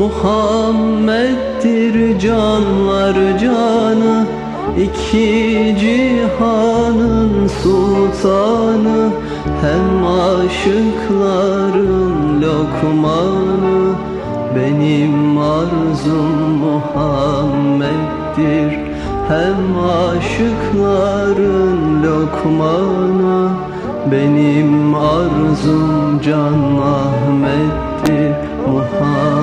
Muhammed'dir canlar canı İki cihanın sultanı Hem aşıkların lokmanı. Benim arzum Muhammed'dir Hem aşıkların lokmanı. Benim arzum Can Ahmet'tir Muhammed'im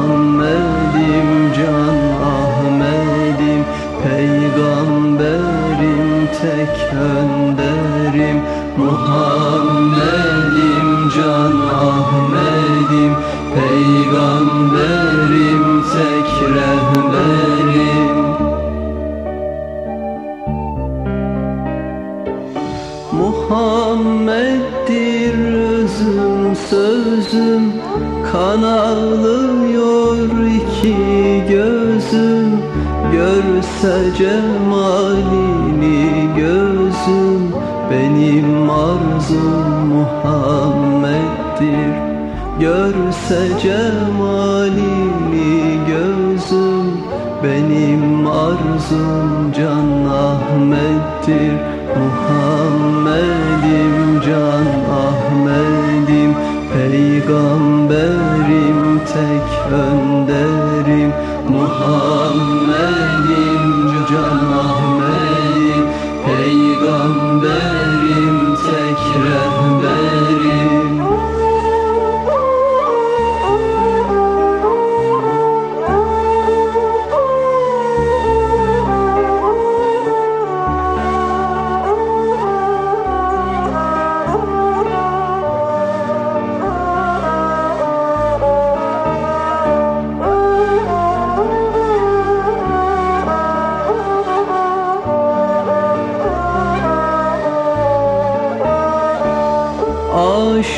tek önderim Muhammed'im Can Ahmet'im Peygamberim tek rehberim. Muhammed'dir özüm sözüm Kan ağlıyor iki gözüm Görse cemalini gözüm Benim arzum Muhammed'dir. Görse cemalini gözüm Benim arzum Can Ahmet'tir. Muhammed'im Can önderim Muhammed'im Can Ahmet'im Peygamberim tek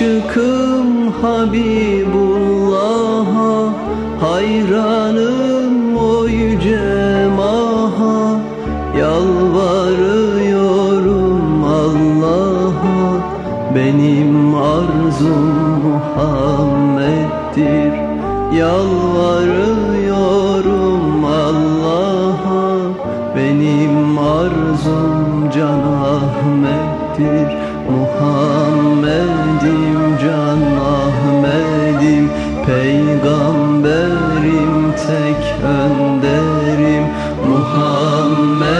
Aşıkım Habibullah'a Hayranım o yüce maha. Yalvarıyorum Allah'a Benim arzum Muhammed'dir. Yalvarıyorum Ahmet'tir Muhammed'im Can Ahmet'im Peygamberim tek önderim. Muhammed'im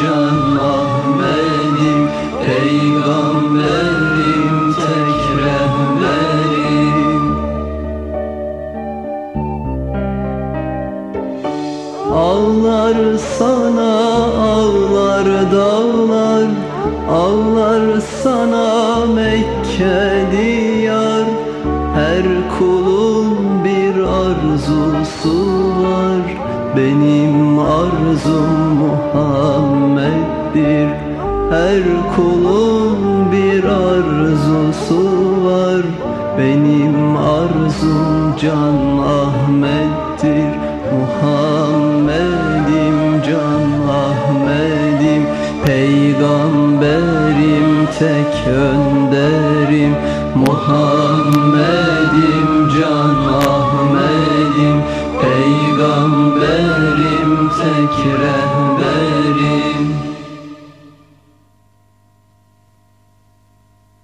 Can Ahmet'im Peygamberim tek rehberim. Ağlar sana Her kulun bir arzusu var. Benim arzum Muhammed'dir. Her kulun bir arzusu var. Benim arzum Can Ahmet'tir. Muhammed'im Can Ahmet'im. Peygamberim tek önderim. Muhammed'im Peygamberim tek rehber.